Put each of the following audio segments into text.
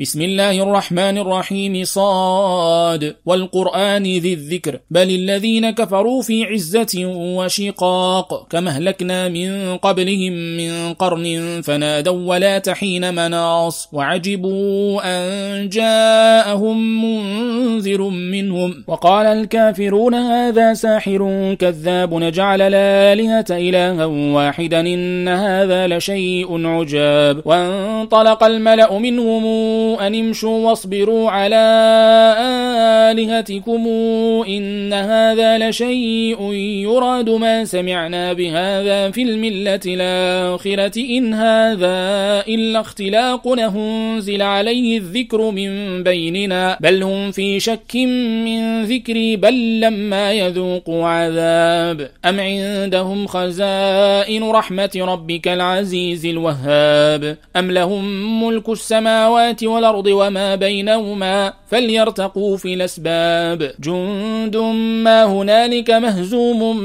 بسم الله الرحمن الرحيم. صاد. والقرآن ذي الذكر. بل الذين كفروا في عزة وشقاق. كما أهلكنا من قبلهم من قرن فنادوا ولا تحين مناص. وعجبوا أن جاءهم منذر منهم. وقال الكافرون هذا ساحر كذاب نجعل الآلهة إلها واحدا إن هذا لشيء عجاب. وانطلق الملأ منهم أن امشوا واصبروا على آلهتكم إن هذا لشيء يراد ما سمعنا بهذا في الملة الآخرة إن هذا إلا اختلاق نهنزل عليه الذكر من بيننا. بل هم في شك من ذكري بل لما يذوقوا عذاب. أم عندهم خزائن رحمة ربك العزيز الوهاب؟ أم لهم ملك السماوات والأرض وما بينهما؟ فليرتقوا في الأسباب. جند ما هنالك مهزوم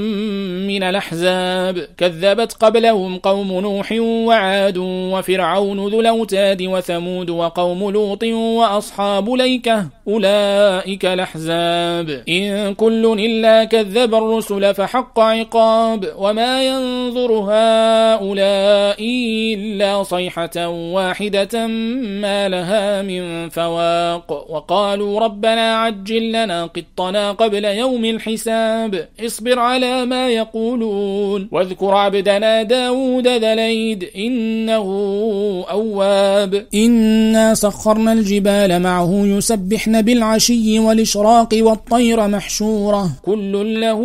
من الأحزاب. كذبت قبلهم قوم نوح وعاد وفرعون ذو الأوتاد وثمود وقوم لوط وأصحاب ليكة. أولئك الأحزاب. إن كل إلا كذب الرسل فحق عقاب. وما ينظر هؤلاء إلا صيحة واحدة ما لها من فواق. وقالوا ربنا عجل لنا قطنا قبل يوم الحساب. اصبر على ما يقولون. واذكر عبدنا داود ذليد إنه أواب. إنا سخرنا الجبال معه يسبحن بالعشي والإشراق والطير محشورة. كل له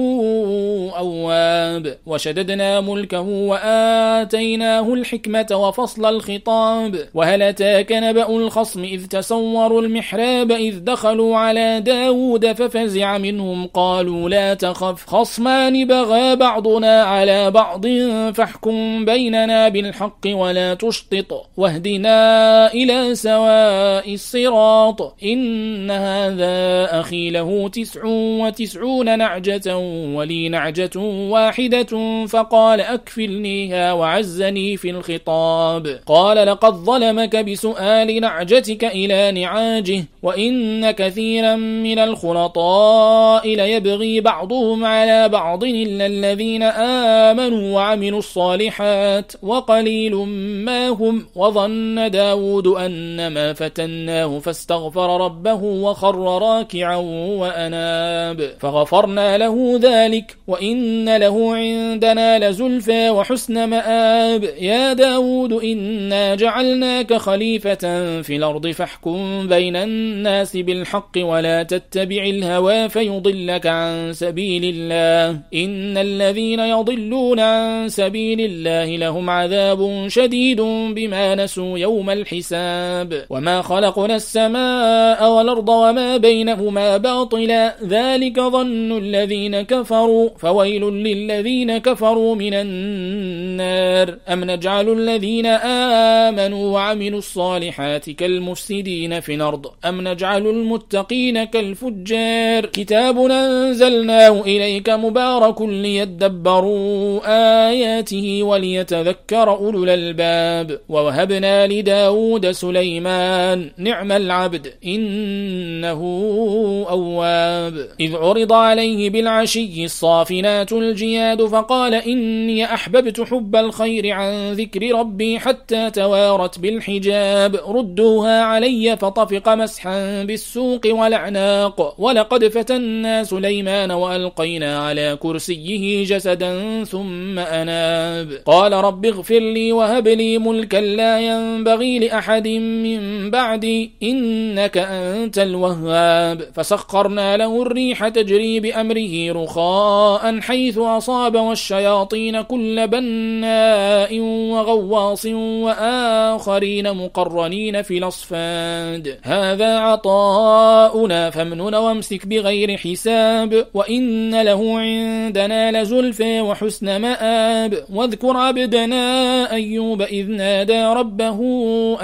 أواب. وشددنا ملكه وآتيناه الحكمة وفصل الخطاب. وهل أتاك نبأ الخصم إذ تصوروا المحراب إذ دخلوا على داود ففزع منهم. قالوا لا تخف خصمان بغى بعضنا على بعض فاحكم بيننا بالحق ولا تشطط. واهدنا إلى سواء الصراط. إن هذا أخي له تسع وتسعون نعجة ولي نعجة واحدة فقال أكفلنيها وعزني في الخطاب. قال لقد ظلمك بسؤال نعجتك إلى نعاجه وإن كثيرا من الخلطاء ليبغي بعضهم على بعض إلا الذين آمنوا وعملوا الصالحات وقليل ما هم. وظن داود أنما فتناه فاستغفر ربه وخر راكعا وأناب. فغفرنا له ذلك وإن له عندنا لزلفى وحسن مآب. يا داود إنا جعلناك خليفة في الأرض فاحكم بين الناس بالحق ولا تتبع الهوى فيضلك عن سبيل الله. إن الذين يضلون عن سبيل الله لهم عذاب شديد بما نسوا يوم الحساب. وما خلقنا السماء والأرض وما بينهما باطلا. ذلك ظن الذين كفروا. فويل للذين كفروا من النار. أم نجعل الذين آمنوا وعملوا الصالحات كالمفسدين في الأرض؟ أم نجعل المتقين كالفجار؟ كتاب أنزلناه إليك مبارك ليدبروا آياته وليتذكر أولو الألباب. ووهبنا لداود سليمان نعم العبد إنه أواب. إذ عرض عليه بالعشي الصافنات الجياد فقال إني أحببت حب الخير عن ذكر ربي حتى توارت بالحجاب. ردوها علي فطفق مسحا بالسوق والأعناق. ولقد فتنا سليمان وألقينا على كرسيه جسدا ثم أناب. قال رب اغفر لي وهب لي ملكا لا ينبغي لأحد من بعدي إنك أنت الوهاب. فسخرنا له الريح تجري بأمره رخاء حيث أصاب والشياطين كل بناء وغواص وآخرين مقرنين في الأصفاد. هذا عطاؤنا فامنن وامسك بغير حساب. وإن له عندنا لزلفى وحسن مآب. واذكر عبدنا أيوب إذ نادى ربه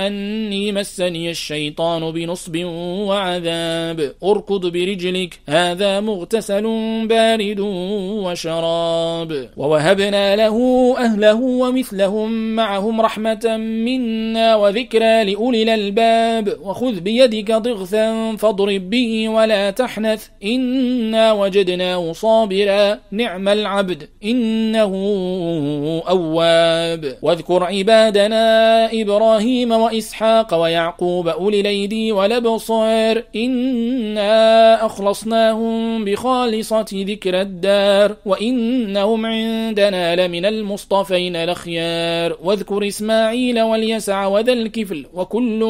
أني مسني الشيطان بنصب وعذاب. أركض برجلك هذا مغتسل بارد وشراب. ووهبنا له أهله ومثلهم معهم رحمة منا وذكرى لأولي الألباب. الباب وخذ بيدك ضغثا فاضرب به ولا تحنث. إنا وجدناه صابرا نعم العبد إنه أواب. واذكر عبادنا إبراهيم وإسحاق ويعقوب أولي الأيدي والأبصار. إنا أخلصناهم بخالصة ذكر الدار وإنهم عندنا لمن المصطفين الأخيار واذكر إسماعيل واليسع وذا الكفل وكل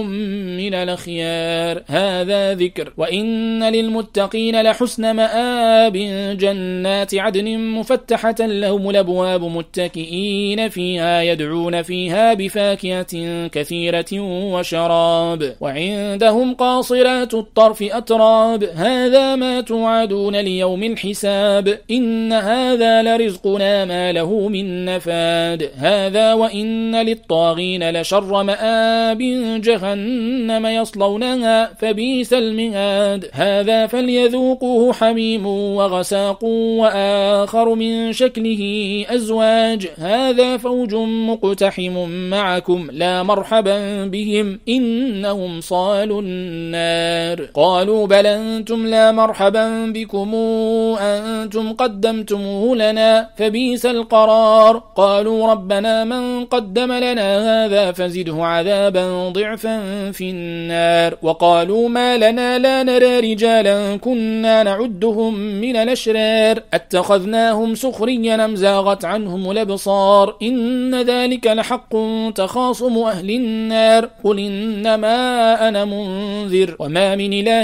من الأخيار هذا ذكر وإن للمتقين لحسن مآب جنات عدن مفتحة لهم الأبواب متكئين فيها يدعون فيها بفاكهة كثيرة وشراب وعندهم قاصرات الطرف أتراب هذا ما توعدون ليوم الحساب إن هذا لرزقنا ما له من نفاد هذا وإن للطاغين لشر مآب جهنم يصلونها فبيس المهاد. هذا فليذوقوه حميم وغساق وآخر من شكله أزواج. هذا فوج مقتحم معكم لا مرحبا بهم إنهم صالوا النار. قالوا بل أنتم لا مرحبا بكم أنتم قدمتموه لنا فبيس القرار. قالوا ربنا من قدم لنا هذا فزده عذابا ضعفا في النار. وقالوا ما لنا لا نرى رجالا كنا نعدهم من الأشرار. أتخذناهم سخريا أم زاغت عنهم الأبصار؟ إن ذلك لحق تخاصم أهل النار. قل إنما أنا منذر وما من إله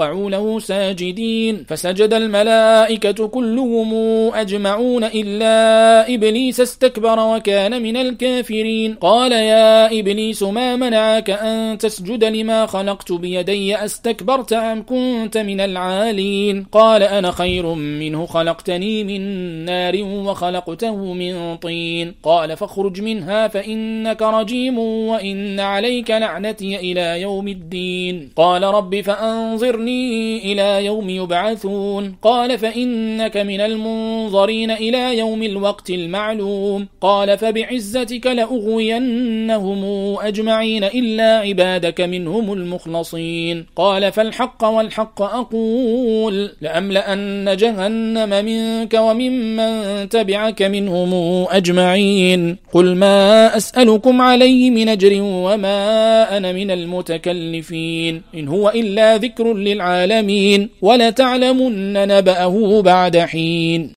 فقعوا له ساجدين. فسجد الملائكة كلهم أجمعون إلا إبليس استكبر وكان من الكافرين. قال يا إبليس ما منعك أن تسجد لما خلقت بيدي؟ أستكبرت أم كنت من العالين؟ قال أنا خير منه خلقتني من نار وخلقته من طين. قال فاخرج منها فإنك رجيم وإن عليك لعنتي إلى يوم الدين. قال رب فأنظرني إلى يوم يبعثون. قال فإنك من المنظرين إلى يوم الوقت المعلوم. قال فبعزتك لأغوينهم أجمعين إلا عبادك منهم المخلصين. قال فالحق والحق أقول. لأملأن جهنم منك وممن تبعك منهم أجمعين. قل ما أسألكم عليه من أجر وما أنا من المتكلفين. إن هو إلا ذكر للعالمين ولتعلمن نبأه بعد حين.